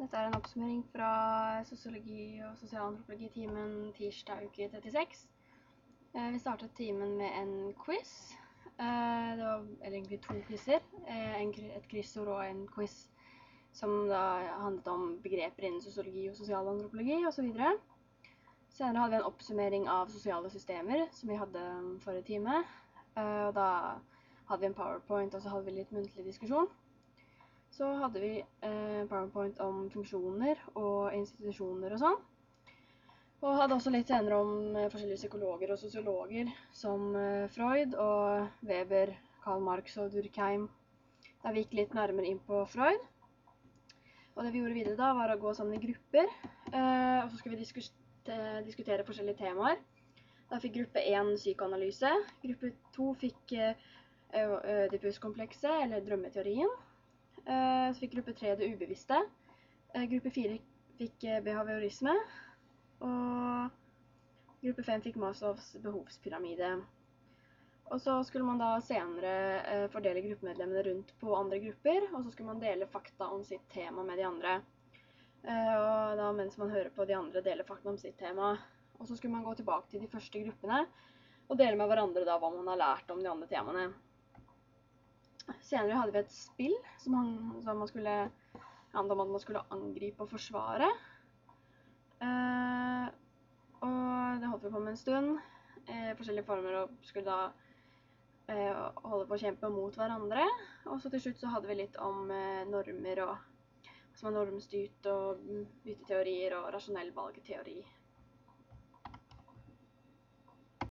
Dette er en oppsummering fra sosiologi og sosialantropologi-timen tirsdag uke 36. Eh, vi startet timen med en quiz. Eh, det var egentlig to quizer. Eh, et kryssord og en quiz som da handlet om begreper innen sosiologi og sosialantropologi osv. Senere hadde vi en oppsummering av sosiale systemer, som vi hadde forrige time. Og da hadde vi en powerpoint, og så hadde vi litt muntlig diskusjon. Så hadde vi eh, powerpoint om funksjoner og institusjoner og sånn. Og hadde også litt senere om eh, forskjellige psykologer og sosiologer, som eh, Freud og Weber, Karl Marx og Durkheim. Da vi gikk litt nærmere inn på Freud. Og det vi gjorde videre da, var å gå sammen i grupper. Eh, og så skulle vi diskutere, forskjellige temaer. Da fikk gruppe 1 psykoanalyse. Gruppe 2 fikk Ødipus-komplekset, eller drømmeteorien. Eh, så fikk gruppe tre det ubevisste. Eh, gruppe fire fikk eh, behaviorisme. Og gruppe fem fikk Maslows behovspyramide. Og så skulle man da senere fordele gruppemedlemmene rundt på andre grupper, og så skulle man dele fakta om sitt tema med de andre. Og da mens man hører på de andre dele fakta om sitt tema. Og så skulle man gå tilbake til de første gruppene og dele med hverandre da hva man har lært om de andre temaene. Senere hadde vi et spill som, han, som man skulle ja, at man skulle angripe og forsvare. Eh, og det holdt vi på med en stund. Eh, forskjellige former og skulle da eh, holde på å kjempe mot hverandre. Og så til slutt så hadde vi litt om eh, normer og som er normstyrt og bytteteorier og rasjonell valgteori.